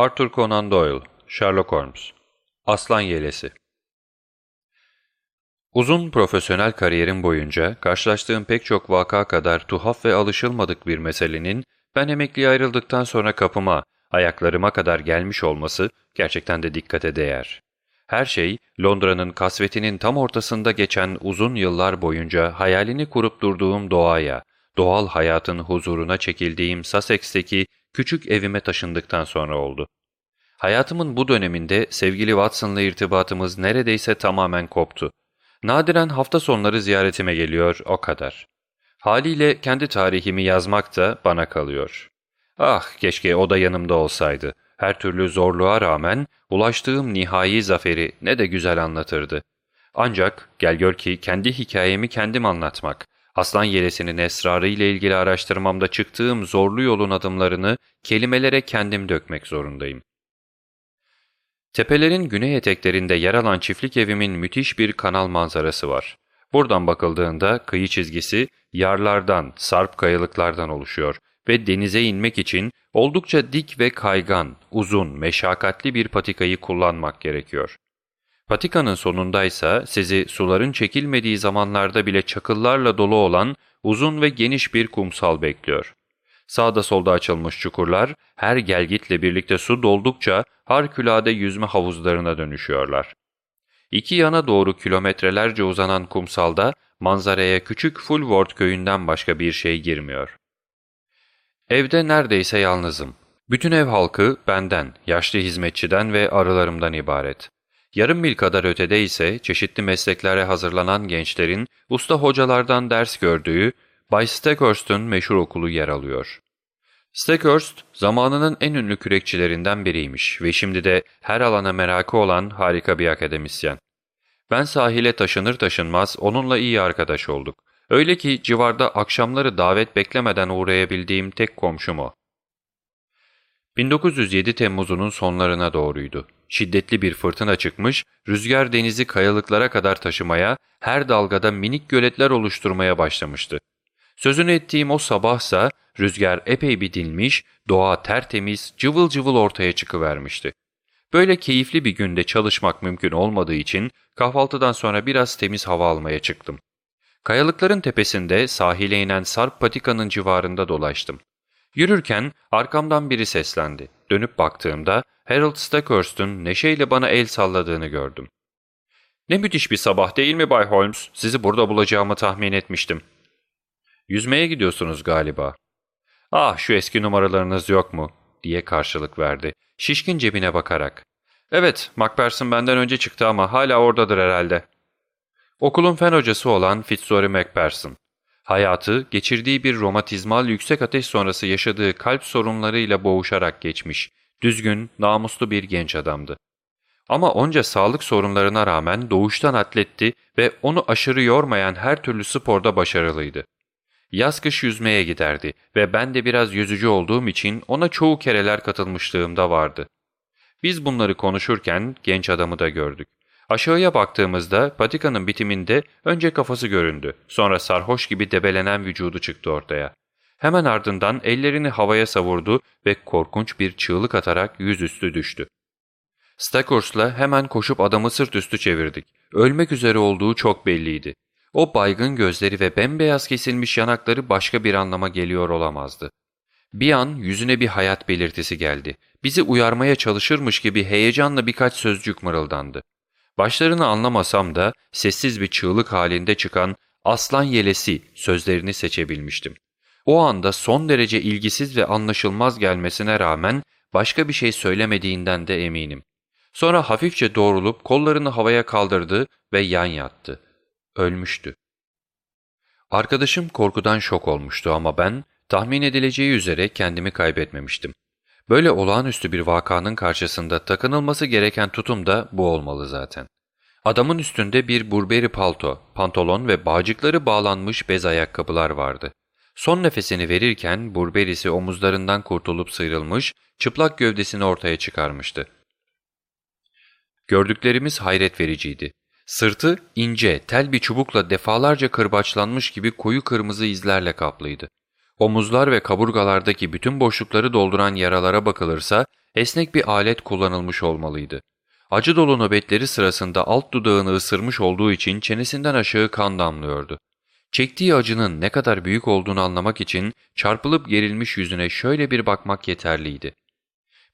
Arthur Conan Doyle, Sherlock Holmes Aslan Yelesi Uzun profesyonel kariyerim boyunca karşılaştığım pek çok vaka kadar tuhaf ve alışılmadık bir meselenin ben emekliye ayrıldıktan sonra kapıma, ayaklarıma kadar gelmiş olması gerçekten de dikkate değer. Her şey Londra'nın kasvetinin tam ortasında geçen uzun yıllar boyunca hayalini kurup durduğum doğaya, doğal hayatın huzuruna çekildiğim Sussex'teki küçük evime taşındıktan sonra oldu. Hayatımın bu döneminde sevgili Watson'la irtibatımız neredeyse tamamen koptu. Nadiren hafta sonları ziyaretime geliyor, o kadar. Haliyle kendi tarihimi yazmak da bana kalıyor. Ah, keşke o da yanımda olsaydı. Her türlü zorluğa rağmen ulaştığım nihai zaferi ne de güzel anlatırdı. Ancak gel gör ki kendi hikayemi kendim anlatmak, aslan yelesinin esrarı ile ilgili araştırmamda çıktığım zorlu yolun adımlarını kelimelere kendim dökmek zorundayım. Tepelerin güney eteklerinde yer alan çiftlik evimin müthiş bir kanal manzarası var. Buradan bakıldığında kıyı çizgisi yarlardan, sarp kayalıklardan oluşuyor ve denize inmek için oldukça dik ve kaygan, uzun, meşakkatli bir patikayı kullanmak gerekiyor. Patikanın sonundaysa sizi suların çekilmediği zamanlarda bile çakıllarla dolu olan uzun ve geniş bir kumsal bekliyor. Sağda solda açılmış çukurlar her gelgitle birlikte su doldukça harikulade yüzme havuzlarına dönüşüyorlar. İki yana doğru kilometrelerce uzanan kumsalda manzaraya küçük Fulworth köyünden başka bir şey girmiyor. Evde neredeyse yalnızım. Bütün ev halkı benden, yaşlı hizmetçiden ve arılarımdan ibaret. Yarım mil kadar ötede ise çeşitli mesleklere hazırlanan gençlerin usta hocalardan ders gördüğü Bay Stackhurst'un meşhur okulu yer alıyor. Stackhurst, zamanının en ünlü kürekçilerinden biriymiş ve şimdi de her alana merakı olan harika bir akademisyen. Ben sahile taşınır taşınmaz onunla iyi arkadaş olduk. Öyle ki civarda akşamları davet beklemeden uğrayabildiğim tek komşum o. 1907 Temmuz'unun sonlarına doğruydu. Şiddetli bir fırtına çıkmış, rüzgar denizi kayalıklara kadar taşımaya, her dalgada minik göletler oluşturmaya başlamıştı. Sözünü ettiğim o sabahsa rüzgar epey bir dinmiş, doğa tertemiz, cıvıl cıvıl ortaya çıkıvermişti. Böyle keyifli bir günde çalışmak mümkün olmadığı için kahvaltıdan sonra biraz temiz hava almaya çıktım. Kayalıkların tepesinde sahile inen Sarp Patika'nın civarında dolaştım. Yürürken arkamdan biri seslendi. Dönüp baktığımda Harold Stackhurst'un neşeyle bana el salladığını gördüm. ''Ne müthiş bir sabah değil mi Bay Holmes? Sizi burada bulacağımı tahmin etmiştim.'' ''Yüzmeye gidiyorsunuz galiba.'' ''Ah şu eski numaralarınız yok mu?'' diye karşılık verdi. Şişkin cebine bakarak. ''Evet, Macpherson benden önce çıktı ama hala oradadır herhalde.'' Okulun fen hocası olan Fitzroy Macpherson. Hayatı, geçirdiği bir romatizmal yüksek ateş sonrası yaşadığı kalp sorunlarıyla boğuşarak geçmiş, düzgün, namuslu bir genç adamdı. Ama onca sağlık sorunlarına rağmen doğuştan atletti ve onu aşırı yormayan her türlü sporda başarılıydı. Yaz kış yüzmeye giderdi ve ben de biraz yüzücü olduğum için ona çoğu kereler katılmışlığım da vardı. Biz bunları konuşurken genç adamı da gördük. Aşağıya baktığımızda patikanın bitiminde önce kafası göründü, sonra sarhoş gibi debelenen vücudu çıktı ortaya. Hemen ardından ellerini havaya savurdu ve korkunç bir çığlık atarak yüzüstü düştü. Stackhurst'la hemen koşup adamı sırt üstü çevirdik. Ölmek üzere olduğu çok belliydi. O baygın gözleri ve bembeyaz kesilmiş yanakları başka bir anlama geliyor olamazdı. Bir an yüzüne bir hayat belirtisi geldi. Bizi uyarmaya çalışırmış gibi heyecanla birkaç sözcük mırıldandı. Başlarını anlamasam da sessiz bir çığlık halinde çıkan aslan yelesi sözlerini seçebilmiştim. O anda son derece ilgisiz ve anlaşılmaz gelmesine rağmen başka bir şey söylemediğinden de eminim. Sonra hafifçe doğrulup kollarını havaya kaldırdı ve yan yattı. Ölmüştü. Arkadaşım korkudan şok olmuştu ama ben tahmin edileceği üzere kendimi kaybetmemiştim. Böyle olağanüstü bir vakanın karşısında takınılması gereken tutum da bu olmalı zaten. Adamın üstünde bir burberi palto, pantolon ve bağcıkları bağlanmış bez ayakkabılar vardı. Son nefesini verirken burberisi omuzlarından kurtulup sıyrılmış, çıplak gövdesini ortaya çıkarmıştı. Gördüklerimiz hayret vericiydi. Sırtı ince, tel bir çubukla defalarca kırbaçlanmış gibi koyu kırmızı izlerle kaplıydı. Omuzlar ve kaburgalardaki bütün boşlukları dolduran yaralara bakılırsa Esnek bir alet kullanılmış olmalıydı. Acı dolu nöbetleri sırasında alt dudağını ısırmış olduğu için çenesinden aşağı kan damlıyordu. Çektiği acının ne kadar büyük olduğunu anlamak için çarpılıp gerilmiş yüzüne şöyle bir bakmak yeterliydi.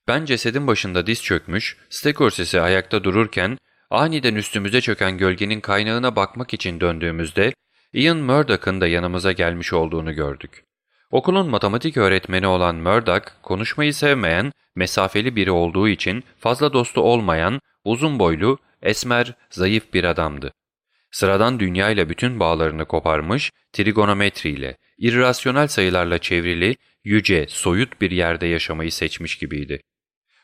Ben cesedin başında diz çökmüş, Stekorses'i ayakta dururken aniden üstümüze çöken gölgenin kaynağına bakmak için döndüğümüzde Ian Murdoch'ın da yanımıza gelmiş olduğunu gördük. Okulun matematik öğretmeni olan Murdoch, konuşmayı sevmeyen, mesafeli biri olduğu için fazla dostu olmayan, uzun boylu, esmer, zayıf bir adamdı. Sıradan dünyayla bütün bağlarını koparmış, trigonometriyle, irrasyonel sayılarla çevrili, yüce, soyut bir yerde yaşamayı seçmiş gibiydi.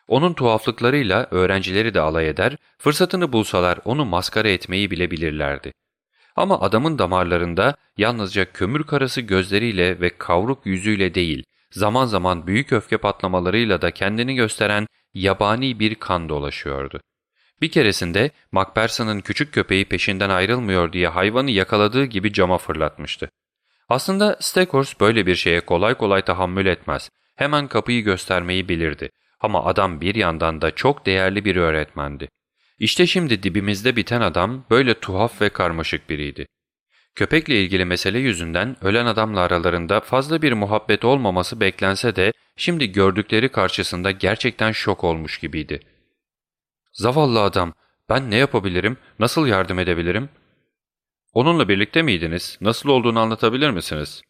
Onun tuhaflıklarıyla öğrencileri de alay eder, fırsatını bulsalar onu maskara etmeyi bile bilirlerdi. Ama adamın damarlarında yalnızca kömür karası gözleriyle ve kavruk yüzüyle değil, zaman zaman büyük öfke patlamalarıyla da kendini gösteren yabani bir kan dolaşıyordu. Bir keresinde Macpherson'ın küçük köpeği peşinden ayrılmıyor diye hayvanı yakaladığı gibi cama fırlatmıştı. Aslında Steckhorst böyle bir şeye kolay kolay tahammül etmez. Hemen kapıyı göstermeyi bilirdi. Ama adam bir yandan da çok değerli bir öğretmendi. İşte şimdi dibimizde biten adam böyle tuhaf ve karmaşık biriydi. Köpekle ilgili mesele yüzünden ölen adamla aralarında fazla bir muhabbet olmaması beklense de şimdi gördükleri karşısında gerçekten şok olmuş gibiydi. ''Zavallı adam, ben ne yapabilirim, nasıl yardım edebilirim?'' ''Onunla birlikte miydiniz, nasıl olduğunu anlatabilir misiniz?''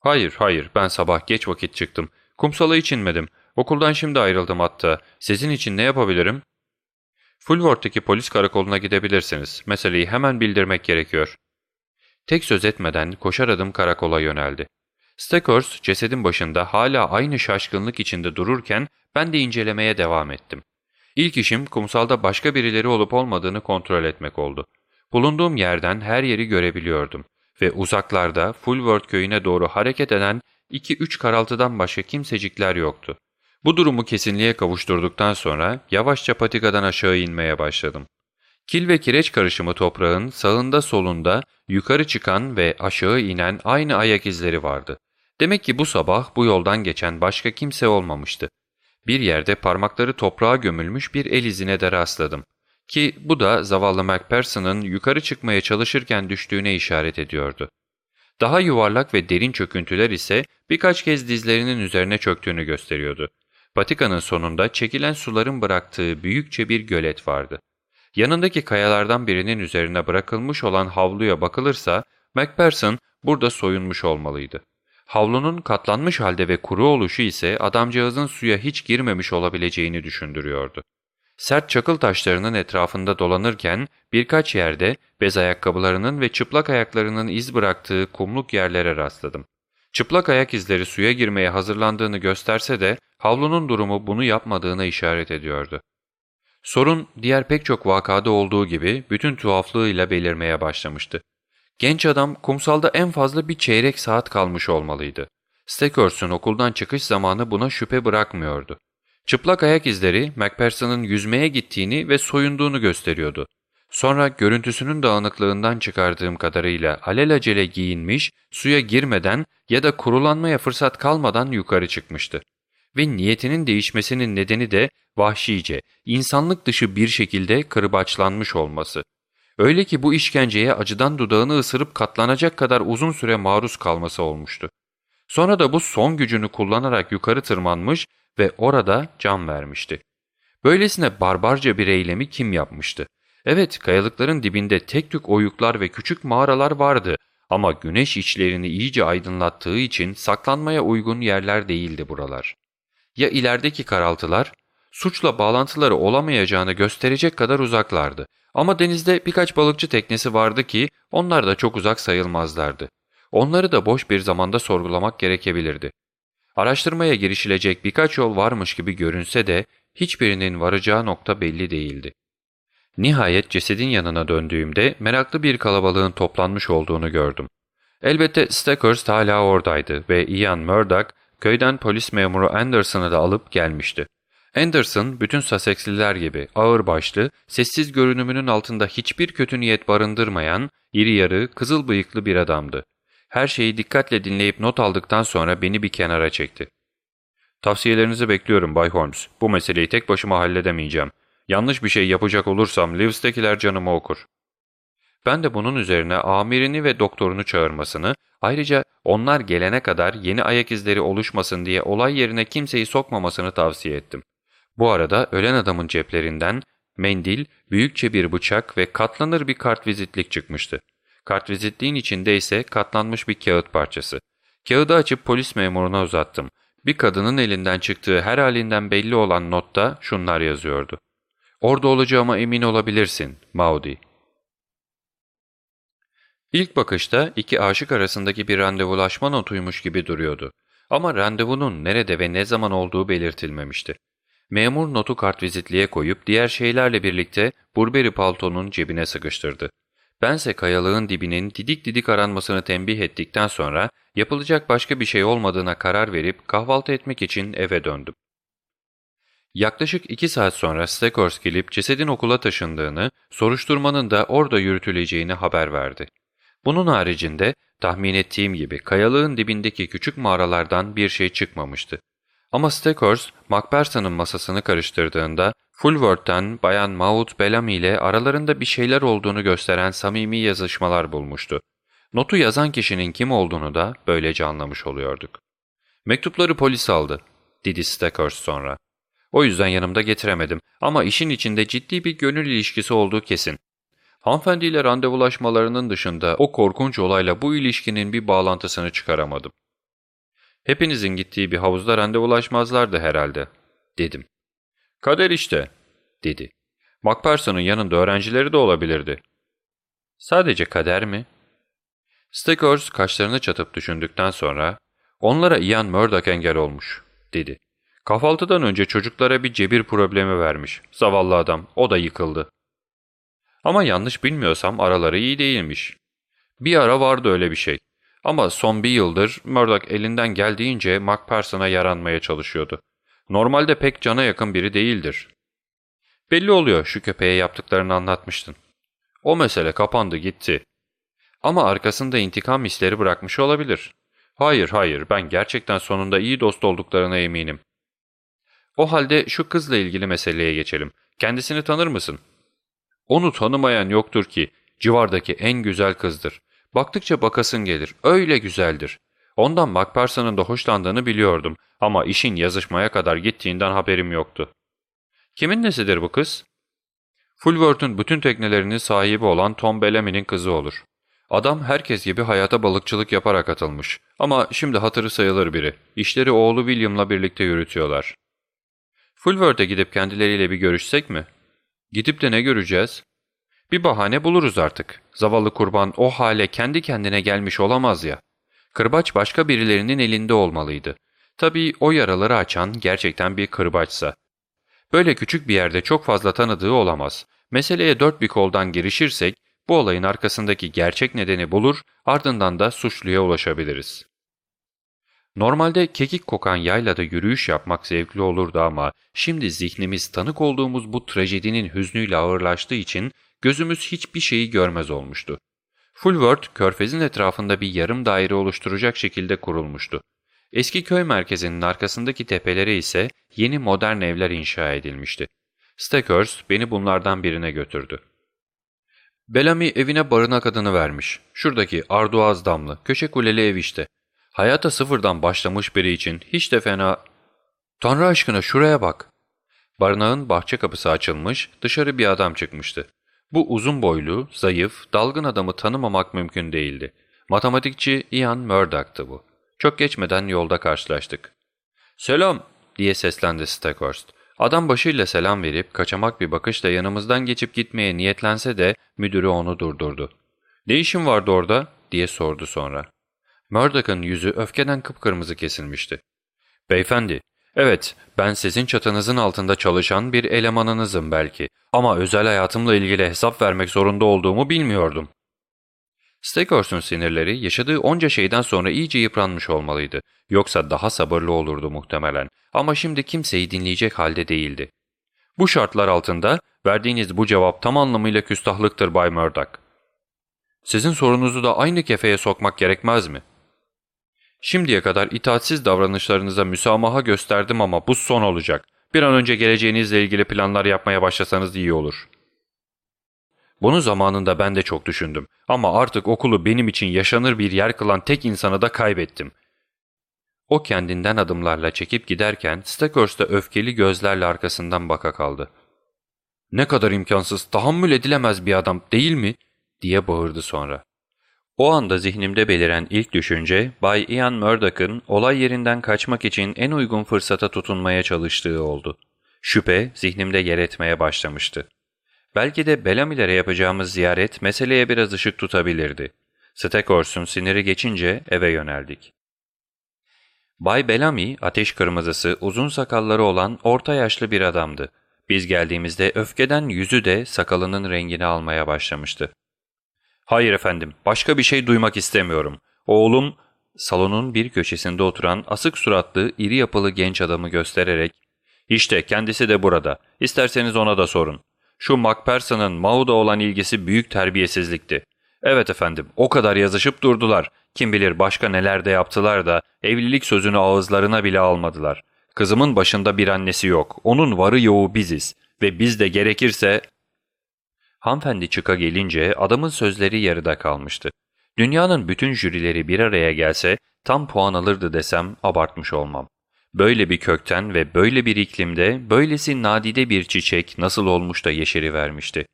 ''Hayır, hayır, ben sabah geç vakit çıktım. Kumsala hiç inmedim. Okuldan şimdi ayrıldım hatta. Sizin için ne yapabilirim?'' Fulworth'taki polis karakoluna gidebilirsiniz. Meseleyi hemen bildirmek gerekiyor. Tek söz etmeden koşar adım karakola yöneldi. Stakers cesedin başında hala aynı şaşkınlık içinde dururken ben de incelemeye devam ettim. İlk işim kumsalda başka birileri olup olmadığını kontrol etmek oldu. Bulunduğum yerden her yeri görebiliyordum ve uzaklarda Fulworth köyüne doğru hareket eden 2-3 karaltıdan başka kimsecikler yoktu. Bu durumu kesinliğe kavuşturduktan sonra yavaşça patikadan aşağı inmeye başladım. Kil ve kireç karışımı toprağın sağında solunda yukarı çıkan ve aşağı inen aynı ayak izleri vardı. Demek ki bu sabah bu yoldan geçen başka kimse olmamıştı. Bir yerde parmakları toprağa gömülmüş bir el izine de rastladım. Ki bu da zavallı Macpherson'ın yukarı çıkmaya çalışırken düştüğüne işaret ediyordu. Daha yuvarlak ve derin çöküntüler ise birkaç kez dizlerinin üzerine çöktüğünü gösteriyordu. Patikanın sonunda çekilen suların bıraktığı büyükçe bir gölet vardı. Yanındaki kayalardan birinin üzerine bırakılmış olan havluya bakılırsa Macpherson burada soyunmuş olmalıydı. Havlunun katlanmış halde ve kuru oluşu ise adamcağızın suya hiç girmemiş olabileceğini düşündürüyordu. Sert çakıl taşlarının etrafında dolanırken birkaç yerde bez ayakkabılarının ve çıplak ayaklarının iz bıraktığı kumluk yerlere rastladım. Çıplak ayak izleri suya girmeye hazırlandığını gösterse de havlunun durumu bunu yapmadığına işaret ediyordu. Sorun diğer pek çok vakada olduğu gibi bütün tuhaflığıyla belirmeye başlamıştı. Genç adam kumsalda en fazla bir çeyrek saat kalmış olmalıydı. Steckers'un okuldan çıkış zamanı buna şüphe bırakmıyordu. Çıplak ayak izleri Macpherson'ın yüzmeye gittiğini ve soyunduğunu gösteriyordu. Sonra görüntüsünün dağınıklığından çıkardığım kadarıyla alelacele giyinmiş, suya girmeden ya da kurulanmaya fırsat kalmadan yukarı çıkmıştı. Ve niyetinin değişmesinin nedeni de vahşice, insanlık dışı bir şekilde kırbaçlanmış olması. Öyle ki bu işkenceye acıdan dudağını ısırıp katlanacak kadar uzun süre maruz kalması olmuştu. Sonra da bu son gücünü kullanarak yukarı tırmanmış ve orada can vermişti. Böylesine barbarca bir eylemi kim yapmıştı? Evet, kayalıkların dibinde tek tük oyuklar ve küçük mağaralar vardı ama güneş içlerini iyice aydınlattığı için saklanmaya uygun yerler değildi buralar. Ya ilerideki karaltılar? Suçla bağlantıları olamayacağını gösterecek kadar uzaklardı. Ama denizde birkaç balıkçı teknesi vardı ki onlar da çok uzak sayılmazlardı. Onları da boş bir zamanda sorgulamak gerekebilirdi. Araştırmaya girişilecek birkaç yol varmış gibi görünse de hiçbirinin varacağı nokta belli değildi. Nihayet cesedin yanına döndüğümde meraklı bir kalabalığın toplanmış olduğunu gördüm. Elbette Stackhurst hala oradaydı ve Ian Murdoch köyden polis memuru Anderson'ı da alıp gelmişti. Anderson bütün Sussexliler gibi ağırbaşlı, sessiz görünümünün altında hiçbir kötü niyet barındırmayan, iri yarı, kızıl bıyıklı bir adamdı. Her şeyi dikkatle dinleyip not aldıktan sonra beni bir kenara çekti. Tavsiyelerinizi bekliyorum Bay Holmes. Bu meseleyi tek başıma halledemeyeceğim. Yanlış bir şey yapacak olursam Lews'tekiler canımı okur. Ben de bunun üzerine amirini ve doktorunu çağırmasını, ayrıca onlar gelene kadar yeni ayak izleri oluşmasın diye olay yerine kimseyi sokmamasını tavsiye ettim. Bu arada ölen adamın ceplerinden mendil, büyükçe bir bıçak ve katlanır bir kartvizitlik çıkmıştı. Kartvizitliğin içinde ise katlanmış bir kağıt parçası. Kağıdı açıp polis memuruna uzattım. Bir kadının elinden çıktığı her halinden belli olan notta şunlar yazıyordu. Orada olacağıma emin olabilirsin, Maudi. İlk bakışta iki aşık arasındaki bir randevulaşma notuymuş gibi duruyordu. Ama randevunun nerede ve ne zaman olduğu belirtilmemişti. Memur notu kartvizitliğe koyup diğer şeylerle birlikte Burberry paltonun cebine sıkıştırdı. Bense kayalığın dibinin didik didik aranmasını tembih ettikten sonra yapılacak başka bir şey olmadığına karar verip kahvaltı etmek için eve döndüm. Yaklaşık iki saat sonra Stekors gelip cesedin okula taşındığını, soruşturmanın da orada yürütüleceğini haber verdi. Bunun haricinde tahmin ettiğim gibi kayalığın dibindeki küçük mağaralardan bir şey çıkmamıştı. Ama Stekors, Macpherson'ın masasını karıştırdığında Fulworth'tan Bayan Maud Bellamy ile aralarında bir şeyler olduğunu gösteren samimi yazışmalar bulmuştu. Notu yazan kişinin kim olduğunu da böylece anlamış oluyorduk. Mektupları polis aldı, dedi Stekors sonra. O yüzden yanımda getiremedim ama işin içinde ciddi bir gönül ilişkisi olduğu kesin. Hanımefendiyle randevulaşmalarının dışında o korkunç olayla bu ilişkinin bir bağlantısını çıkaramadım. Hepinizin gittiği bir havuzda randevulaşmazlardı herhalde, dedim. Kader işte, dedi. Macpherson'ın yanında öğrencileri de olabilirdi. Sadece kader mi? Stickers kaşlarını çatıp düşündükten sonra, onlara Ian Murdoch engel olmuş, dedi. Kahvaltıdan önce çocuklara bir cebir problemi vermiş. Zavallı adam, o da yıkıldı. Ama yanlış bilmiyorsam araları iyi değilmiş. Bir ara vardı öyle bir şey. Ama son bir yıldır Murdoch elinden geldiğince Macpherson'a yaranmaya çalışıyordu. Normalde pek cana yakın biri değildir. Belli oluyor şu köpeğe yaptıklarını anlatmıştın. O mesele kapandı gitti. Ama arkasında intikam hisleri bırakmış olabilir. Hayır hayır ben gerçekten sonunda iyi dost olduklarına eminim. O halde şu kızla ilgili meseleye geçelim. Kendisini tanır mısın? Onu tanımayan yoktur ki. Civardaki en güzel kızdır. Baktıkça bakasın gelir. Öyle güzeldir. Ondan Macpherson'ın da hoşlandığını biliyordum ama işin yazışmaya kadar gittiğinden haberim yoktu. Kimin nesidir bu kız? Fulworth'un bütün teknelerinin sahibi olan Tom Bellamy'nin kızı olur. Adam herkes gibi hayata balıkçılık yaparak atılmış ama şimdi hatırı sayılır biri. İşleri oğlu William'la birlikte yürütüyorlar. Fulworth'e gidip kendileriyle bir görüşsek mi? Gidip de ne göreceğiz? Bir bahane buluruz artık. Zavallı kurban o hale kendi kendine gelmiş olamaz ya. Kırbaç başka birilerinin elinde olmalıydı. Tabii o yaraları açan gerçekten bir kırbaçsa. Böyle küçük bir yerde çok fazla tanıdığı olamaz. Meseleye dört bir koldan girişirsek bu olayın arkasındaki gerçek nedeni bulur ardından da suçluya ulaşabiliriz. Normalde kekik kokan yaylada yürüyüş yapmak zevkli olurdu ama şimdi zihnimiz tanık olduğumuz bu trajedinin hüznüyle ağırlaştığı için gözümüz hiçbir şeyi görmez olmuştu. Fulworth, körfezin etrafında bir yarım daire oluşturacak şekilde kurulmuştu. Eski köy merkezinin arkasındaki tepelere ise yeni modern evler inşa edilmişti. Stakers beni bunlardan birine götürdü. Bellamy evine barınak adını vermiş. Şuradaki arduaz damlı, köşe kuleli ev işte. Hayata sıfırdan başlamış biri için hiç de fena... Tanrı aşkına şuraya bak. Barınağın bahçe kapısı açılmış, dışarı bir adam çıkmıştı. Bu uzun boylu, zayıf, dalgın adamı tanımamak mümkün değildi. Matematikçi Ian Murdoch'tı bu. Çok geçmeden yolda karşılaştık. ''Selam!'' diye seslendi Stackhurst. Adam başıyla selam verip kaçamak bir bakışla yanımızdan geçip gitmeye niyetlense de müdürü onu durdurdu. ''Ne işin vardı orada?'' diye sordu sonra. Murdoch'ın yüzü öfkeden kıpkırmızı kesilmişti. ''Beyefendi, evet ben sizin çatınızın altında çalışan bir elemanınızım belki ama özel hayatımla ilgili hesap vermek zorunda olduğumu bilmiyordum.'' Stegors'un sinirleri yaşadığı onca şeyden sonra iyice yıpranmış olmalıydı. Yoksa daha sabırlı olurdu muhtemelen. Ama şimdi kimseyi dinleyecek halde değildi. Bu şartlar altında verdiğiniz bu cevap tam anlamıyla küstahlıktır Bay Murdoch. Sizin sorunuzu da aynı kefeye sokmak gerekmez mi? Şimdiye kadar itaatsiz davranışlarınıza müsamaha gösterdim ama bu son olacak. Bir an önce geleceğinizle ilgili planlar yapmaya başlasanız iyi olur. Bunu zamanında ben de çok düşündüm. Ama artık okulu benim için yaşanır bir yer kılan tek insanı da kaybettim. O kendinden adımlarla çekip giderken Stakers da öfkeli gözlerle arkasından baka kaldı. ''Ne kadar imkansız, tahammül edilemez bir adam değil mi?'' diye bağırdı sonra. O anda zihnimde beliren ilk düşünce, Bay Ian Murdoch'ın olay yerinden kaçmak için en uygun fırsata tutunmaya çalıştığı oldu. Şüphe zihnimde yer etmeye başlamıştı. Belki de Bellamy'lere yapacağımız ziyaret meseleye biraz ışık tutabilirdi. Stackhorse'un siniri geçince eve yöneldik. Bay Bellamy, ateş kırmızısı, uzun sakalları olan orta yaşlı bir adamdı. Biz geldiğimizde öfkeden yüzü de sakalının rengini almaya başlamıştı. ''Hayır efendim, başka bir şey duymak istemiyorum. Oğlum...'' Salonun bir köşesinde oturan asık suratlı, iri yapılı genç adamı göstererek ''İşte kendisi de burada. İsterseniz ona da sorun. Şu Macpherson'ın Maud'a olan ilgisi büyük terbiyesizlikti. Evet efendim, o kadar yazışıp durdular. Kim bilir başka neler de yaptılar da evlilik sözünü ağızlarına bile almadılar. Kızımın başında bir annesi yok. Onun varı yoğu biziz. Ve biz de gerekirse... Hanımefendi çıka gelince adamın sözleri yarıda kalmıştı. Dünyanın bütün jürileri bir araya gelse tam puan alırdı desem abartmış olmam. Böyle bir kökten ve böyle bir iklimde böylesi nadide bir çiçek nasıl olmuş da yeşeri vermişti.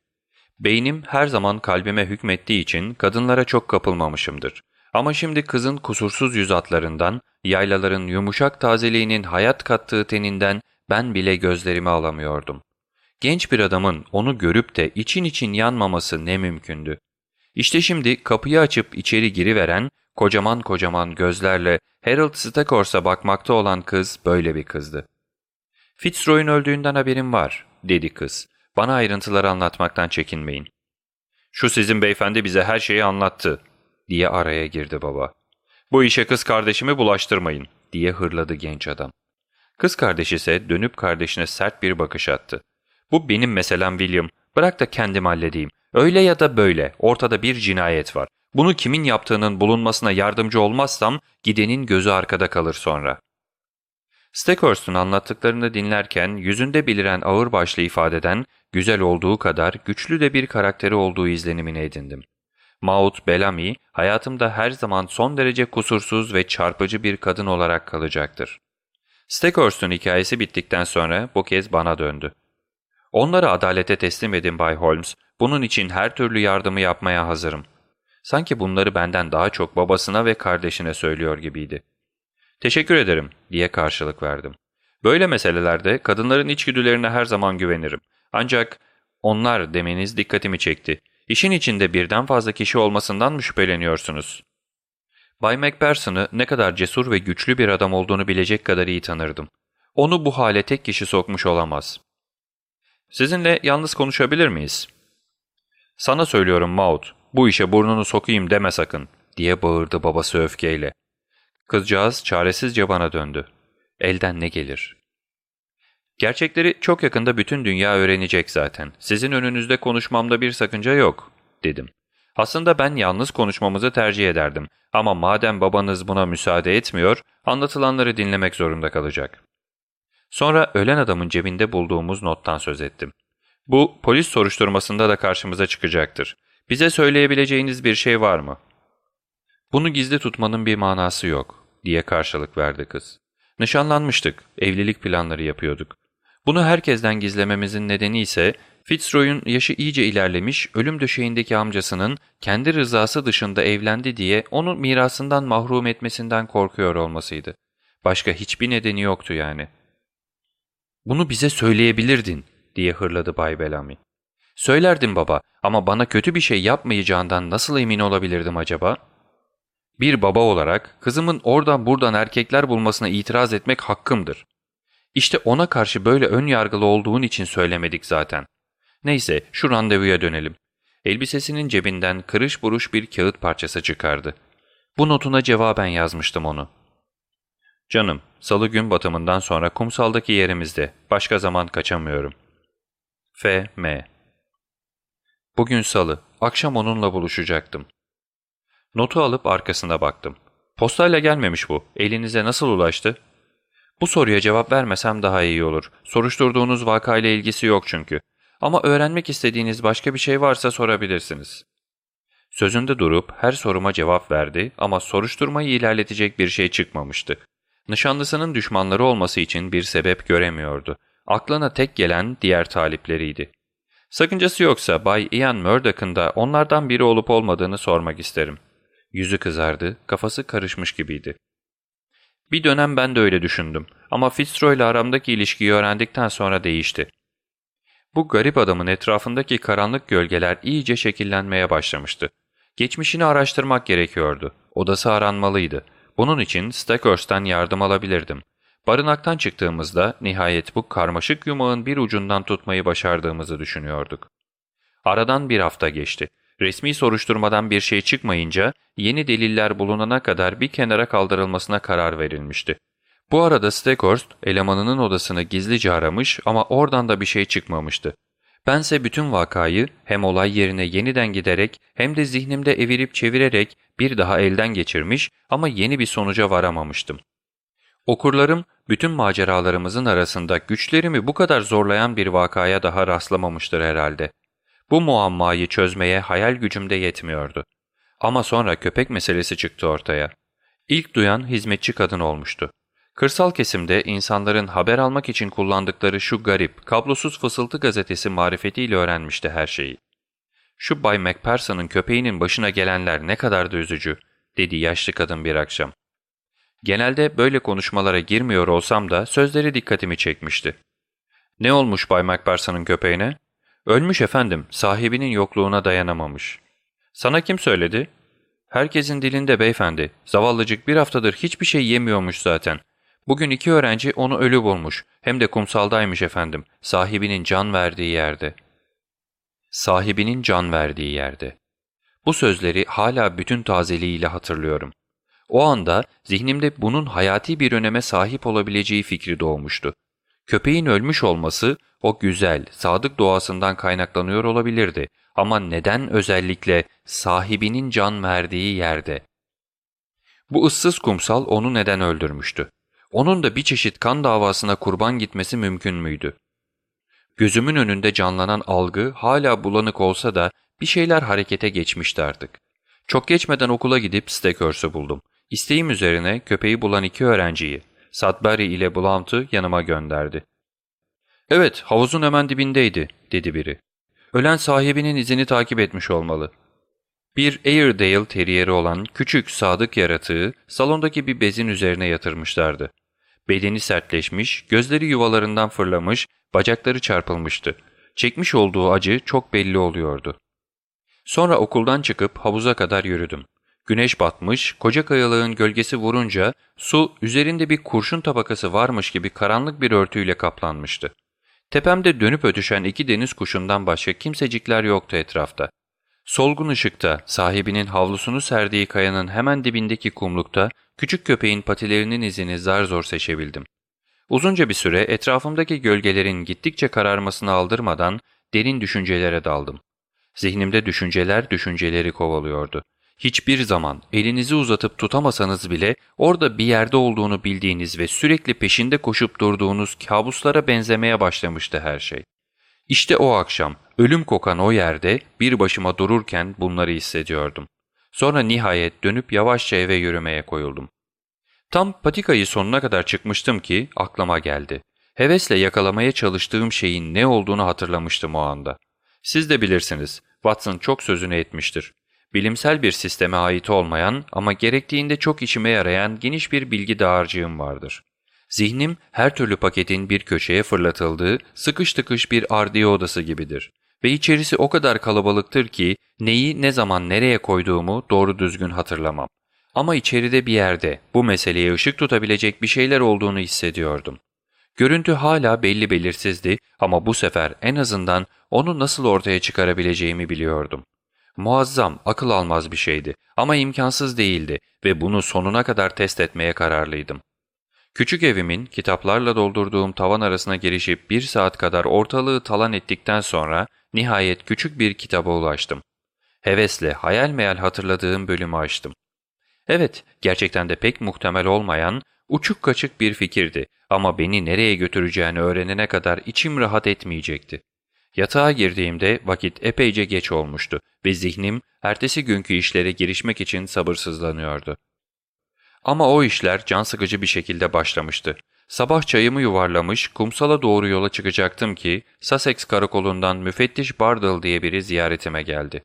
Beynim her zaman kalbime hükmettiği için kadınlara çok kapılmamışımdır. Ama şimdi kızın kusursuz yüz hatlarından, yaylaların yumuşak tazeliğinin hayat kattığı teninden ben bile gözlerimi alamıyordum. Genç bir adamın onu görüp de için için yanmaması ne mümkündü. İşte şimdi kapıyı açıp içeri giriveren, kocaman kocaman gözlerle Harold Stackors'a bakmakta olan kız böyle bir kızdı. Fitzroy'un öldüğünden haberim var, dedi kız. Bana ayrıntıları anlatmaktan çekinmeyin. Şu sizin beyefendi bize her şeyi anlattı, diye araya girdi baba. Bu işe kız kardeşimi bulaştırmayın, diye hırladı genç adam. Kız kardeş ise dönüp kardeşine sert bir bakış attı. Bu benim meselem William, bırak da kendim halledeyim. Öyle ya da böyle, ortada bir cinayet var. Bunu kimin yaptığının bulunmasına yardımcı olmazsam gidenin gözü arkada kalır sonra. Stackhurst'un anlattıklarını dinlerken yüzünde beliren ağırbaşlı ifadeden güzel olduğu kadar güçlü de bir karakteri olduğu izlenimini edindim. Maud Bellamy hayatımda her zaman son derece kusursuz ve çarpıcı bir kadın olarak kalacaktır. Stackhurst'un hikayesi bittikten sonra bu kez bana döndü. Onları adalete teslim edin Bay Holmes. Bunun için her türlü yardımı yapmaya hazırım. Sanki bunları benden daha çok babasına ve kardeşine söylüyor gibiydi. Teşekkür ederim diye karşılık verdim. Böyle meselelerde kadınların içgüdülerine her zaman güvenirim. Ancak onlar demeniz dikkatimi çekti. İşin içinde birden fazla kişi olmasından mı şüpheleniyorsunuz? Bay Macpherson'ı ne kadar cesur ve güçlü bir adam olduğunu bilecek kadar iyi tanırdım. Onu bu hale tek kişi sokmuş olamaz. Sizinle yalnız konuşabilir miyiz? Sana söylüyorum Maud, bu işe burnunu sokayım deme sakın, diye bağırdı babası öfkeyle. Kızcağız çaresizce bana döndü. Elden ne gelir? Gerçekleri çok yakında bütün dünya öğrenecek zaten. Sizin önünüzde konuşmamda bir sakınca yok, dedim. Aslında ben yalnız konuşmamızı tercih ederdim. Ama madem babanız buna müsaade etmiyor, anlatılanları dinlemek zorunda kalacak. Sonra ölen adamın cebinde bulduğumuz nottan söz ettim. Bu polis soruşturmasında da karşımıza çıkacaktır. Bize söyleyebileceğiniz bir şey var mı? Bunu gizli tutmanın bir manası yok, diye karşılık verdi kız. Nişanlanmıştık, evlilik planları yapıyorduk. Bunu herkesten gizlememizin nedeni ise Fitzroy'un yaşı iyice ilerlemiş, ölüm döşeğindeki amcasının kendi rızası dışında evlendi diye onu mirasından mahrum etmesinden korkuyor olmasıydı. Başka hiçbir nedeni yoktu yani. ''Bunu bize söyleyebilirdin.'' diye hırladı Bay Bellamy. ''Söylerdim baba ama bana kötü bir şey yapmayacağından nasıl emin olabilirdim acaba?'' Bir baba olarak kızımın oradan buradan erkekler bulmasına itiraz etmek hakkımdır. İşte ona karşı böyle ön yargılı olduğun için söylemedik zaten. Neyse şu randevuya dönelim. Elbisesinin cebinden kırış buruş bir kağıt parçası çıkardı. Bu notuna cevaben yazmıştım onu. Canım, salı gün batımından sonra kumsaldaki yerimizde. Başka zaman kaçamıyorum. F. M. Bugün salı. Akşam onunla buluşacaktım. Notu alıp arkasına baktım. Postayla gelmemiş bu. Elinize nasıl ulaştı? Bu soruya cevap vermesem daha iyi olur. Soruşturduğunuz vakayla ilgisi yok çünkü. Ama öğrenmek istediğiniz başka bir şey varsa sorabilirsiniz. Sözünde durup her soruma cevap verdi ama soruşturmayı ilerletecek bir şey çıkmamıştı. Nişanlısının düşmanları olması için bir sebep göremiyordu. Aklına tek gelen diğer talipleriydi. Sakıncası yoksa Bay Ian Murdoch'ın da onlardan biri olup olmadığını sormak isterim. Yüzü kızardı, kafası karışmış gibiydi. Bir dönem ben de öyle düşündüm ama Fitzroy ile aramdaki ilişkiyi öğrendikten sonra değişti. Bu garip adamın etrafındaki karanlık gölgeler iyice şekillenmeye başlamıştı. Geçmişini araştırmak gerekiyordu. Odası aranmalıydı. Bunun için Stackhurst'tan yardım alabilirdim. Barınaktan çıktığımızda nihayet bu karmaşık yumağın bir ucundan tutmayı başardığımızı düşünüyorduk. Aradan bir hafta geçti. Resmi soruşturmadan bir şey çıkmayınca yeni deliller bulunana kadar bir kenara kaldırılmasına karar verilmişti. Bu arada Steckhurst elemanının odasını gizlice aramış ama oradan da bir şey çıkmamıştı. Bense bütün vakayı hem olay yerine yeniden giderek hem de zihnimde evirip çevirerek bir daha elden geçirmiş ama yeni bir sonuca varamamıştım. Okurlarım bütün maceralarımızın arasında güçlerimi bu kadar zorlayan bir vakaya daha rastlamamıştır herhalde. Bu muammayı çözmeye hayal gücümde yetmiyordu. Ama sonra köpek meselesi çıktı ortaya. İlk duyan hizmetçi kadın olmuştu. Kırsal kesimde insanların haber almak için kullandıkları şu garip, kablosuz fısıltı gazetesi marifetiyle öğrenmişti her şeyi. ''Şu Bay Macpherson'ın köpeğinin başına gelenler ne kadar da üzücü.'' dedi yaşlı kadın bir akşam. Genelde böyle konuşmalara girmiyor olsam da sözleri dikkatimi çekmişti. ''Ne olmuş Bay Macpherson'ın köpeğine?'' ''Ölmüş efendim, sahibinin yokluğuna dayanamamış.'' ''Sana kim söyledi?'' ''Herkesin dilinde beyefendi. Zavallıcık bir haftadır hiçbir şey yemiyormuş zaten. Bugün iki öğrenci onu ölü bulmuş. Hem de kumsaldaymış efendim. Sahibinin can verdiği yerde. Sahibinin can verdiği yerde. Bu sözleri hala bütün tazeliğiyle hatırlıyorum. O anda zihnimde bunun hayati bir öneme sahip olabileceği fikri doğmuştu. Köpeğin ölmüş olması o güzel, sadık doğasından kaynaklanıyor olabilirdi ama neden özellikle sahibinin can verdiği yerde? Bu ıssız kumsal onu neden öldürmüştü? Onun da bir çeşit kan davasına kurban gitmesi mümkün müydü? Gözümün önünde canlanan algı hala bulanık olsa da bir şeyler harekete geçmişti artık. Çok geçmeden okula gidip Stackhurst'u buldum. İsteğim üzerine köpeği bulan iki öğrenciyi, Sudbury ile Blount'u yanıma gönderdi. ''Evet, havuzun hemen dibindeydi.'' dedi biri. ''Ölen sahibinin izini takip etmiş olmalı. Bir Airedale teriyeri olan küçük sadık yaratığı salondaki bir bezin üzerine yatırmışlardı. Bedeni sertleşmiş, gözleri yuvalarından fırlamış, bacakları çarpılmıştı. Çekmiş olduğu acı çok belli oluyordu. Sonra okuldan çıkıp havuza kadar yürüdüm. Güneş batmış, koca kayalığın gölgesi vurunca su üzerinde bir kurşun tabakası varmış gibi karanlık bir örtüyle kaplanmıştı. Tepemde dönüp ötüşen iki deniz kuşundan başka kimsecikler yoktu etrafta. Solgun ışıkta sahibinin havlusunu serdiği kayanın hemen dibindeki kumlukta küçük köpeğin patilerinin izini zar zor seçebildim. Uzunca bir süre etrafımdaki gölgelerin gittikçe kararmasını aldırmadan derin düşüncelere daldım. Zihnimde düşünceler düşünceleri kovalıyordu. Hiçbir zaman elinizi uzatıp tutamasanız bile orada bir yerde olduğunu bildiğiniz ve sürekli peşinde koşup durduğunuz kabuslara benzemeye başlamıştı her şey. İşte o akşam ölüm kokan o yerde bir başıma dururken bunları hissediyordum. Sonra nihayet dönüp yavaşça eve yürümeye koyuldum. Tam patikayı sonuna kadar çıkmıştım ki aklıma geldi. Hevesle yakalamaya çalıştığım şeyin ne olduğunu hatırlamıştım o anda. Siz de bilirsiniz, Watson çok sözünü etmiştir. Bilimsel bir sisteme ait olmayan ama gerektiğinde çok işime yarayan geniş bir bilgi dağarcığım vardır. Zihnim her türlü paketin bir köşeye fırlatıldığı sıkış tıkış bir ardiye odası gibidir. Ve içerisi o kadar kalabalıktır ki neyi ne zaman nereye koyduğumu doğru düzgün hatırlamam. Ama içeride bir yerde bu meseleye ışık tutabilecek bir şeyler olduğunu hissediyordum. Görüntü hala belli belirsizdi ama bu sefer en azından onu nasıl ortaya çıkarabileceğimi biliyordum. Muazzam, akıl almaz bir şeydi ama imkansız değildi ve bunu sonuna kadar test etmeye kararlıydım. Küçük evimin kitaplarla doldurduğum tavan arasına girişip bir saat kadar ortalığı talan ettikten sonra nihayet küçük bir kitaba ulaştım. Hevesle hayal meyal hatırladığım bölümü açtım. Evet, gerçekten de pek muhtemel olmayan, uçuk kaçık bir fikirdi ama beni nereye götüreceğini öğrenene kadar içim rahat etmeyecekti. Yatağa girdiğimde vakit epeyce geç olmuştu ve zihnim ertesi günkü işlere girişmek için sabırsızlanıyordu. Ama o işler can sıkıcı bir şekilde başlamıştı. Sabah çayımı yuvarlamış, kumsala doğru yola çıkacaktım ki Sussex karakolundan müfettiş Bardell diye biri ziyaretime geldi.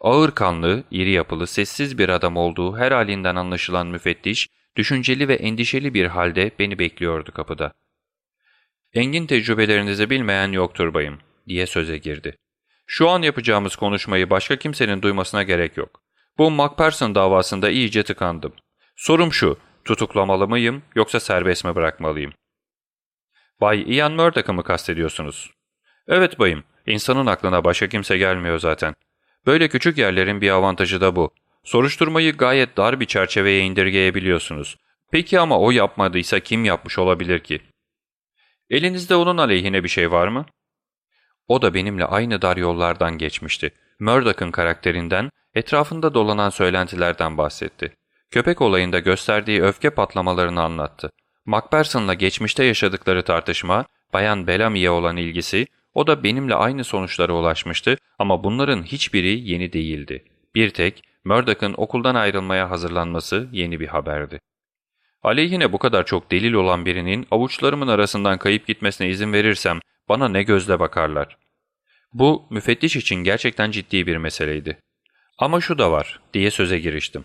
Ağır kanlı, iri yapılı, sessiz bir adam olduğu her halinden anlaşılan müfettiş, düşünceli ve endişeli bir halde beni bekliyordu kapıda. ''Engin tecrübelerinizi bilmeyen yoktur bayım.'' diye söze girdi. ''Şu an yapacağımız konuşmayı başka kimsenin duymasına gerek yok. Bu Macpherson davasında iyice tıkandım. Sorum şu, tutuklamalı mıyım yoksa serbest mi bırakmalıyım? Bay Ian Murdoch'ı mı kastediyorsunuz? Evet bayım, insanın aklına başka kimse gelmiyor zaten. Böyle küçük yerlerin bir avantajı da bu. Soruşturmayı gayet dar bir çerçeveye indirgeyebiliyorsunuz. Peki ama o yapmadıysa kim yapmış olabilir ki? Elinizde onun aleyhine bir şey var mı? O da benimle aynı dar yollardan geçmişti. Murdoch'ın karakterinden, etrafında dolanan söylentilerden bahsetti. Köpek olayında gösterdiği öfke patlamalarını anlattı. Macpherson'la geçmişte yaşadıkları tartışma, Bayan Bellamy'e olan ilgisi, o da benimle aynı sonuçlara ulaşmıştı ama bunların hiçbiri yeni değildi. Bir tek Murdoch'ın okuldan ayrılmaya hazırlanması yeni bir haberdi. Aleyhine bu kadar çok delil olan birinin avuçlarımın arasından kayıp gitmesine izin verirsem bana ne gözle bakarlar. Bu müfettiş için gerçekten ciddi bir meseleydi. Ama şu da var diye söze giriştim.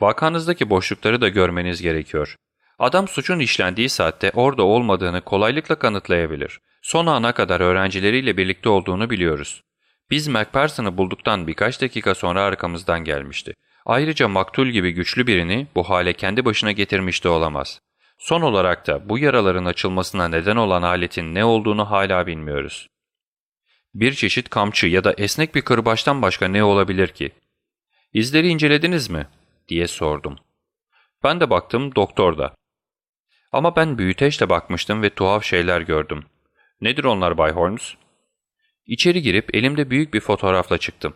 Vakanızdaki boşlukları da görmeniz gerekiyor. Adam suçun işlendiği saatte orada olmadığını kolaylıkla kanıtlayabilir. Son ana kadar öğrencileriyle birlikte olduğunu biliyoruz. Biz Macpherson'ı bulduktan birkaç dakika sonra arkamızdan gelmişti. Ayrıca maktul gibi güçlü birini bu hale kendi başına getirmiş de olamaz. Son olarak da bu yaraların açılmasına neden olan aletin ne olduğunu hala bilmiyoruz. Bir çeşit kamçı ya da esnek bir kırbaçtan başka ne olabilir ki? İzleri incelediniz mi? Diye sordum. Ben de baktım doktor da. Ama ben büyüteçle bakmıştım ve tuhaf şeyler gördüm. Nedir onlar Bay Holmes? İçeri girip elimde büyük bir fotoğrafla çıktım.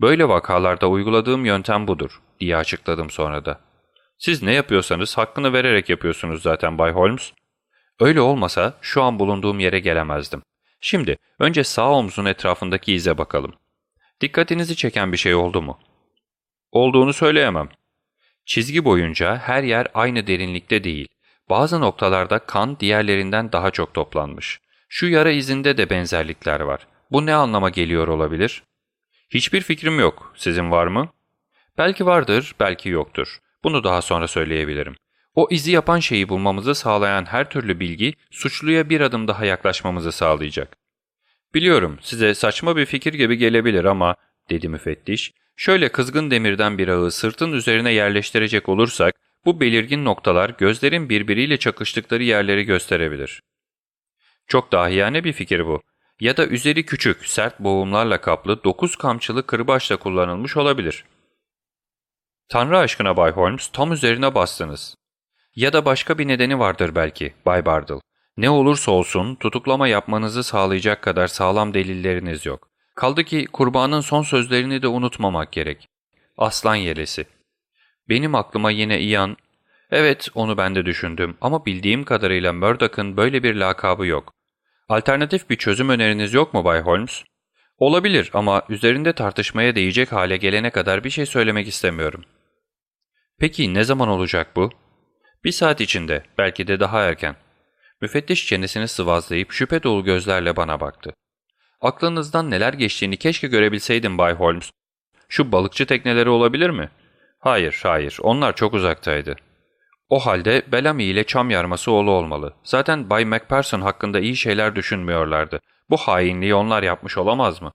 Böyle vakalarda uyguladığım yöntem budur diye açıkladım sonra da. Siz ne yapıyorsanız hakkını vererek yapıyorsunuz zaten Bay Holmes. Öyle olmasa şu an bulunduğum yere gelemezdim. Şimdi önce sağ omzun etrafındaki ize bakalım. Dikkatinizi çeken bir şey oldu mu? Olduğunu söyleyemem. Çizgi boyunca her yer aynı derinlikte değil. Bazı noktalarda kan diğerlerinden daha çok toplanmış. Şu yara izinde de benzerlikler var. Bu ne anlama geliyor olabilir? Hiçbir fikrim yok. Sizin var mı? Belki vardır, belki yoktur. Bunu daha sonra söyleyebilirim. O izi yapan şeyi bulmamızı sağlayan her türlü bilgi suçluya bir adım daha yaklaşmamızı sağlayacak. Biliyorum size saçma bir fikir gibi gelebilir ama dedi müfettiş. Şöyle kızgın demirden bir ağı sırtın üzerine yerleştirecek olursak bu belirgin noktalar gözlerin birbiriyle çakıştıkları yerleri gösterebilir. Çok dahiyane bir fikir bu. Ya da üzeri küçük, sert boğumlarla kaplı dokuz kamçılı kırbaçla kullanılmış olabilir. Tanrı aşkına Bay Holmes tam üzerine bastınız. Ya da başka bir nedeni vardır belki Bay Bardell. Ne olursa olsun tutuklama yapmanızı sağlayacak kadar sağlam delilleriniz yok. Kaldı ki kurbanın son sözlerini de unutmamak gerek. Aslan yelesi. Benim aklıma yine Ian... Evet onu ben de düşündüm ama bildiğim kadarıyla Murdoch'ın böyle bir lakabı yok. Alternatif bir çözüm öneriniz yok mu Bay Holmes? Olabilir ama üzerinde tartışmaya değecek hale gelene kadar bir şey söylemek istemiyorum. Peki ne zaman olacak bu? Bir saat içinde, belki de daha erken. Müfettiş çenesini sıvazlayıp şüphe dolu gözlerle bana baktı. Aklınızdan neler geçtiğini keşke görebilseydim Bay Holmes. Şu balıkçı tekneleri olabilir mi? Hayır, hayır. Onlar çok uzaktaydı. O halde Bellamy ile çam yarması oğlu olmalı. Zaten Bay Macpherson hakkında iyi şeyler düşünmüyorlardı. Bu hainliği onlar yapmış olamaz mı?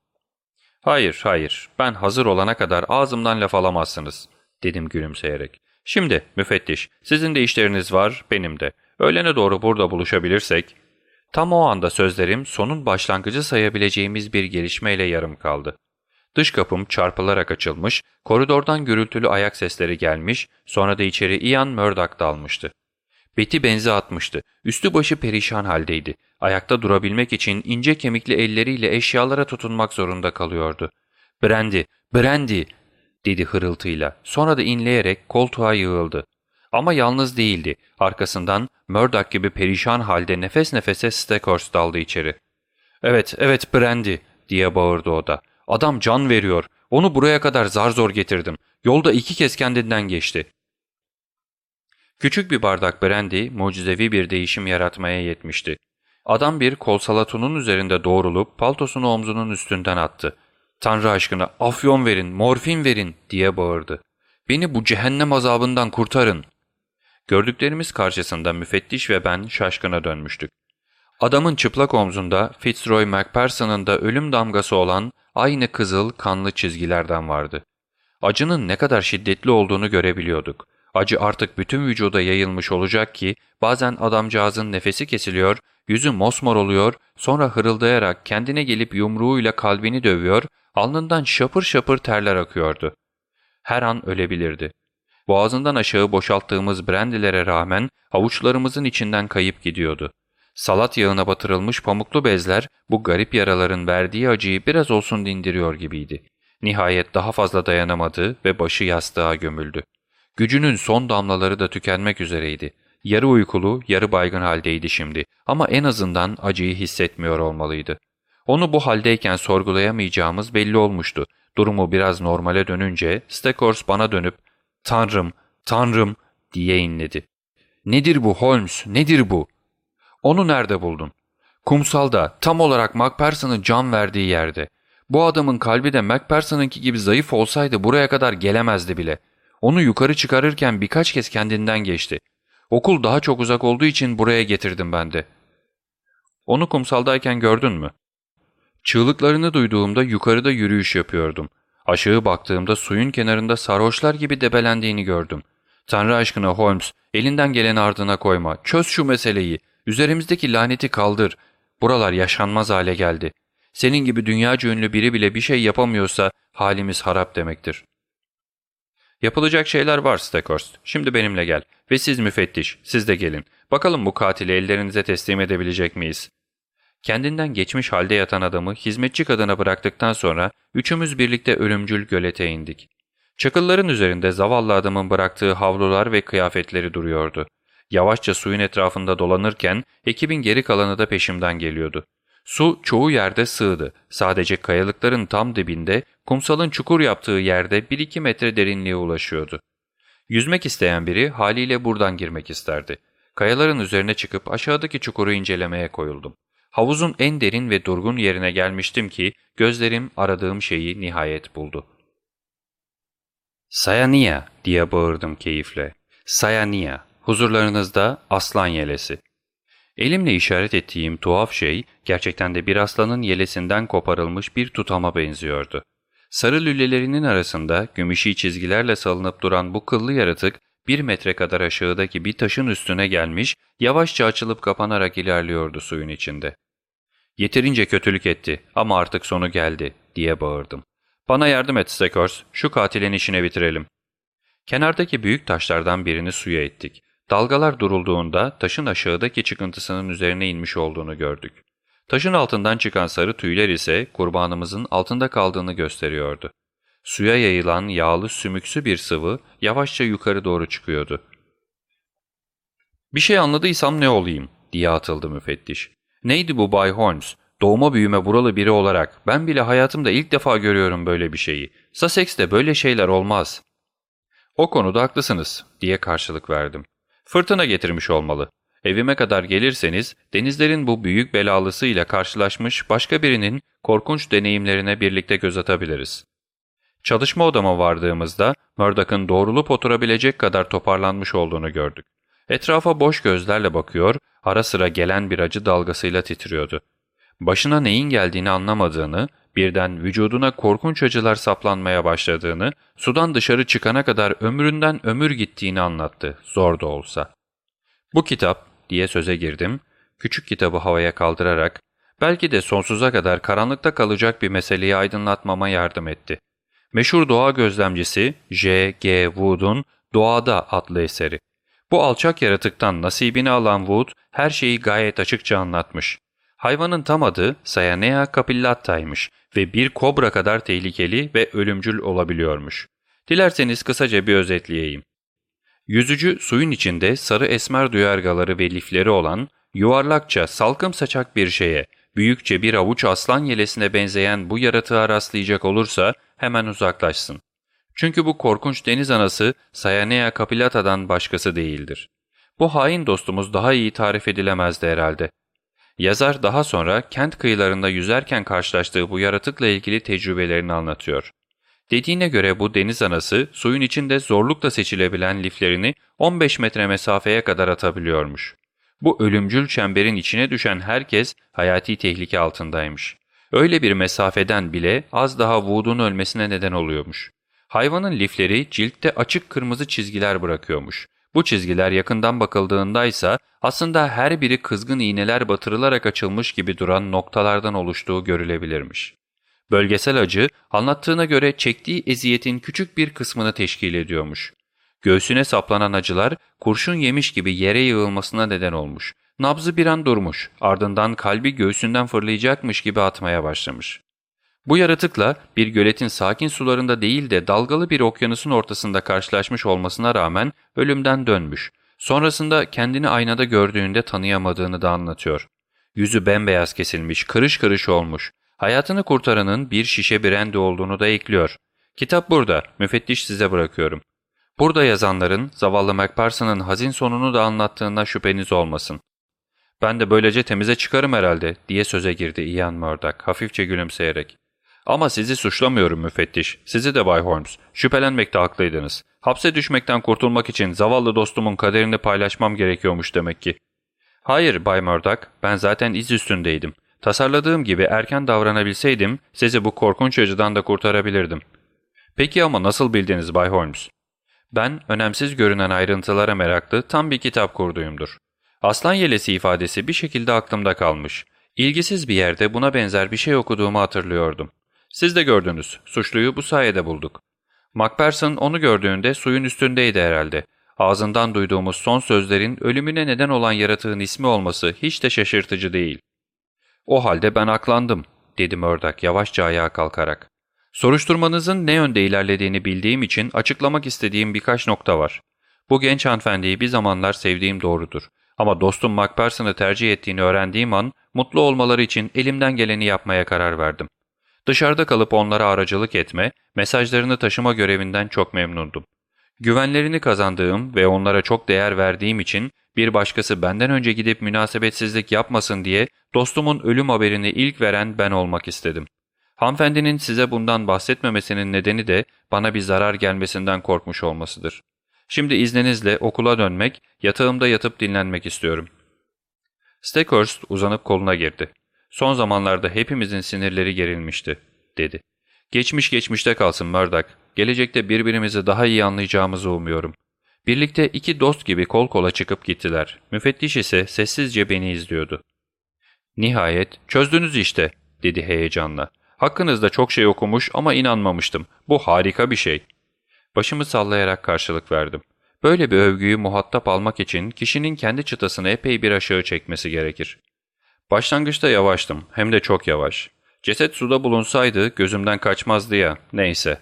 Hayır, hayır. Ben hazır olana kadar ağzımdan laf alamazsınız, dedim gülümseyerek. Şimdi müfettiş, sizin de işleriniz var, benim de. Öğlene doğru burada buluşabilirsek... Tam o anda sözlerim sonun başlangıcı sayabileceğimiz bir gelişmeyle yarım kaldı. Dış kapım çarpılarak açılmış, koridordan gürültülü ayak sesleri gelmiş, sonra da içeri Ian Murdoch dalmıştı. Beti benzi atmıştı, üstü başı perişan haldeydi. Ayakta durabilmek için ince kemikli elleriyle eşyalara tutunmak zorunda kalıyordu. ''Brandy, Brandy!'' dedi hırıltıyla. Sonra da inleyerek koltuğa yığıldı. Ama yalnız değildi. Arkasından Murdoch gibi perişan halde nefes nefese Stekors daldı içeri. ''Evet, evet Brandy'' diye bağırdı o da. ''Adam can veriyor. Onu buraya kadar zar zor getirdim. Yolda iki kez kendinden geçti.'' Küçük bir bardak brandy mucizevi bir değişim yaratmaya yetmişti. Adam bir kol salatunun üzerinde doğrulup paltosunu omzunun üstünden attı. ''Tanrı aşkına afyon verin, morfin verin.'' diye bağırdı. ''Beni bu cehennem azabından kurtarın.'' Gördüklerimiz karşısında müfettiş ve ben şaşkına dönmüştük. Adamın çıplak omzunda Fitzroy MacPherson'ın da ölüm damgası olan aynı kızıl kanlı çizgilerden vardı. Acının ne kadar şiddetli olduğunu görebiliyorduk. Acı artık bütün vücuda yayılmış olacak ki bazen adamcağızın nefesi kesiliyor, yüzü mosmor oluyor, sonra hırıldayarak kendine gelip yumruğuyla kalbini dövüyor, alnından şapır şapır terler akıyordu. Her an ölebilirdi. Boğazından aşağı boşalttığımız brandilere rağmen avuçlarımızın içinden kayıp gidiyordu. Salat yağına batırılmış pamuklu bezler bu garip yaraların verdiği acıyı biraz olsun dindiriyor gibiydi. Nihayet daha fazla dayanamadı ve başı yastığa gömüldü. Gücünün son damlaları da tükenmek üzereydi. Yarı uykulu, yarı baygın haldeydi şimdi ama en azından acıyı hissetmiyor olmalıydı. Onu bu haldeyken sorgulayamayacağımız belli olmuştu. Durumu biraz normale dönünce Stekors bana dönüp ''Tanrım, Tanrım'' diye inledi. ''Nedir bu Holmes, nedir bu?'' ''Onu nerede buldun?'' ''Kumsalda, tam olarak Macpherson'ın can verdiği yerde. Bu adamın kalbi de Macpherson'ınki gibi zayıf olsaydı buraya kadar gelemezdi bile.'' Onu yukarı çıkarırken birkaç kez kendinden geçti. Okul daha çok uzak olduğu için buraya getirdim ben de. Onu kumsaldayken gördün mü? Çığlıklarını duyduğumda yukarıda yürüyüş yapıyordum. Aşağı baktığımda suyun kenarında sarhoşlar gibi debelendiğini gördüm. Tanrı aşkına Holmes, elinden gelen ardına koyma. Çöz şu meseleyi. Üzerimizdeki laneti kaldır. Buralar yaşanmaz hale geldi. Senin gibi dünyaca ünlü biri bile bir şey yapamıyorsa halimiz harap demektir. Yapılacak şeyler var Stekhorst. Şimdi benimle gel. Ve siz müfettiş, siz de gelin. Bakalım bu katili ellerinize teslim edebilecek miyiz? Kendinden geçmiş halde yatan adamı hizmetçi kadına bıraktıktan sonra üçümüz birlikte ölümcül gölete indik. Çakılların üzerinde zavallı adamın bıraktığı havlular ve kıyafetleri duruyordu. Yavaşça suyun etrafında dolanırken ekibin geri kalanı da peşimden geliyordu. Su çoğu yerde sığdı. Sadece kayalıkların tam dibinde, kumsalın çukur yaptığı yerde 1-2 metre derinliğe ulaşıyordu. Yüzmek isteyen biri haliyle buradan girmek isterdi. Kayaların üzerine çıkıp aşağıdaki çukuru incelemeye koyuldum. Havuzun en derin ve durgun yerine gelmiştim ki gözlerim aradığım şeyi nihayet buldu. ''Sayania!'' diye bağırdım keyifle. ''Sayania! Huzurlarınızda aslan yelesi.'' Elimle işaret ettiğim tuhaf şey gerçekten de bir aslanın yelesinden koparılmış bir tutama benziyordu. Sarı lülelerinin arasında gümüşi çizgilerle salınıp duran bu kıllı yaratık bir metre kadar aşağıdaki bir taşın üstüne gelmiş, yavaşça açılıp kapanarak ilerliyordu suyun içinde. Yeterince kötülük etti ama artık sonu geldi diye bağırdım. Bana yardım et Stekors, şu katilin işine bitirelim. Kenardaki büyük taşlardan birini suya ettik. Dalgalar durulduğunda taşın aşağıdaki çıkıntısının üzerine inmiş olduğunu gördük. Taşın altından çıkan sarı tüyler ise kurbanımızın altında kaldığını gösteriyordu. Suya yayılan yağlı sümüksü bir sıvı yavaşça yukarı doğru çıkıyordu. ''Bir şey anladıysam ne olayım?'' diye atıldı müfettiş. ''Neydi bu Bay Holmes? Doğma büyüme buralı biri olarak ben bile hayatımda ilk defa görüyorum böyle bir şeyi. Sussex'te böyle şeyler olmaz.'' ''O konuda haklısınız.'' diye karşılık verdim. Fırtına getirmiş olmalı. Evime kadar gelirseniz denizlerin bu büyük belalısıyla karşılaşmış başka birinin korkunç deneyimlerine birlikte göz atabiliriz. Çalışma odama vardığımızda Murdoch'ın doğrulup oturabilecek kadar toparlanmış olduğunu gördük. Etrafa boş gözlerle bakıyor, ara sıra gelen bir acı dalgasıyla titriyordu. Başına neyin geldiğini anlamadığını, birden vücuduna korkunç acılar saplanmaya başladığını, sudan dışarı çıkana kadar ömründen ömür gittiğini anlattı, zor da olsa. Bu kitap, diye söze girdim, küçük kitabı havaya kaldırarak, belki de sonsuza kadar karanlıkta kalacak bir meseleyi aydınlatmama yardım etti. Meşhur doğa gözlemcisi J. G. Wood'un Doğada adlı eseri. Bu alçak yaratıktan nasibini alan Wood her şeyi gayet açıkça anlatmış. Hayvanın tam adı Cyanea capillatta'ymış ve bir kobra kadar tehlikeli ve ölümcül olabiliyormuş. Dilerseniz kısaca bir özetleyeyim. Yüzücü suyun içinde sarı esmer duyargaları ve lifleri olan yuvarlakça salkım saçak bir şeye, büyükçe bir avuç aslan yelesine benzeyen bu yaratığa rastlayacak olursa hemen uzaklaşsın. Çünkü bu korkunç deniz anası Sayanea Capilata'dan başkası değildir. Bu hain dostumuz daha iyi tarif edilemezdi herhalde. Yazar daha sonra kent kıyılarında yüzerken karşılaştığı bu yaratıkla ilgili tecrübelerini anlatıyor. Dediğine göre bu deniz anası suyun içinde zorlukla seçilebilen liflerini 15 metre mesafeye kadar atabiliyormuş. Bu ölümcül çemberin içine düşen herkes hayati tehlike altındaymış. Öyle bir mesafeden bile az daha Wood'un ölmesine neden oluyormuş. Hayvanın lifleri ciltte açık kırmızı çizgiler bırakıyormuş. Bu çizgiler yakından bakıldığında ise aslında her biri kızgın iğneler batırılarak açılmış gibi duran noktalardan oluştuğu görülebilirmiş. Bölgesel acı anlattığına göre çektiği eziyetin küçük bir kısmını teşkil ediyormuş. Göğsüne saplanan acılar kurşun yemiş gibi yere yığılmasına neden olmuş. Nabzı bir an durmuş, ardından kalbi göğsünden fırlayacakmış gibi atmaya başlamış. Bu yaratıkla bir göletin sakin sularında değil de dalgalı bir okyanusun ortasında karşılaşmış olmasına rağmen ölümden dönmüş. Sonrasında kendini aynada gördüğünde tanıyamadığını da anlatıyor. Yüzü bembeyaz kesilmiş, kırış kırış olmuş. Hayatını kurtaranın bir şişe brandy olduğunu da ekliyor. Kitap burada, müfettiş size bırakıyorum. Burada yazanların zavallı MacPherson'ın hazin sonunu da anlattığına şüpheniz olmasın. Ben de böylece temize çıkarım herhalde diye söze girdi Ian Murdoch hafifçe gülümseyerek. Ama sizi suçlamıyorum müfettiş. Sizi de Bay Holmes. Şüphelenmekte haklıydınız. Hapse düşmekten kurtulmak için zavallı dostumun kaderini paylaşmam gerekiyormuş demek ki. Hayır Bay Murdoch, ben zaten iz üstündeydim. Tasarladığım gibi erken davranabilseydim sizi bu korkunç acıdan da kurtarabilirdim. Peki ama nasıl bildiniz Bay Holmes? Ben önemsiz görünen ayrıntılara meraklı tam bir kitap kurduyumdur. Aslan yelesi ifadesi bir şekilde aklımda kalmış. İlgisiz bir yerde buna benzer bir şey okuduğumu hatırlıyordum. Siz de gördünüz. Suçluyu bu sayede bulduk. Macpherson onu gördüğünde suyun üstündeydi herhalde. Ağzından duyduğumuz son sözlerin ölümüne neden olan yaratığın ismi olması hiç de şaşırtıcı değil. O halde ben aklandım, dedi Murdoch yavaşça ayağa kalkarak. Soruşturmanızın ne yönde ilerlediğini bildiğim için açıklamak istediğim birkaç nokta var. Bu genç hanımefendiyi bir zamanlar sevdiğim doğrudur. Ama dostum Macpherson'ı tercih ettiğini öğrendiğim an mutlu olmaları için elimden geleni yapmaya karar verdim. Dışarıda kalıp onlara aracılık etme, mesajlarını taşıma görevinden çok memnundum. Güvenlerini kazandığım ve onlara çok değer verdiğim için bir başkası benden önce gidip münasebetsizlik yapmasın diye dostumun ölüm haberini ilk veren ben olmak istedim. Hanımefendinin size bundan bahsetmemesinin nedeni de bana bir zarar gelmesinden korkmuş olmasıdır. Şimdi izninizle okula dönmek, yatağımda yatıp dinlenmek istiyorum. Steckhurst uzanıp koluna girdi. Son zamanlarda hepimizin sinirleri gerilmişti, dedi. Geçmiş geçmişte kalsın Murdoch. Gelecekte birbirimizi daha iyi anlayacağımızı umuyorum. Birlikte iki dost gibi kol kola çıkıp gittiler. Müfettiş ise sessizce beni izliyordu. Nihayet çözdünüz işte, dedi heyecanla. Hakkınızda çok şey okumuş ama inanmamıştım. Bu harika bir şey. Başımı sallayarak karşılık verdim. Böyle bir övgüyü muhatap almak için kişinin kendi çıtasını epey bir aşağı çekmesi gerekir. Başlangıçta yavaştım, hem de çok yavaş. Ceset suda bulunsaydı gözümden kaçmazdı ya, neyse.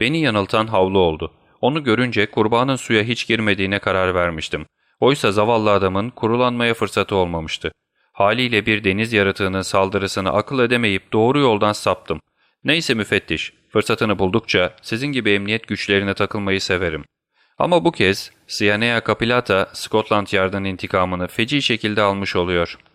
Beni yanıltan havlu oldu. Onu görünce kurbanın suya hiç girmediğine karar vermiştim. Oysa zavallı adamın kurulanmaya fırsatı olmamıştı. Haliyle bir deniz yaratığının saldırısını akıl edemeyip doğru yoldan saptım. Neyse müfettiş, fırsatını buldukça sizin gibi emniyet güçlerine takılmayı severim. Ama bu kez Cyanea Capillata Scotland Yard'ın intikamını feci şekilde almış oluyor.''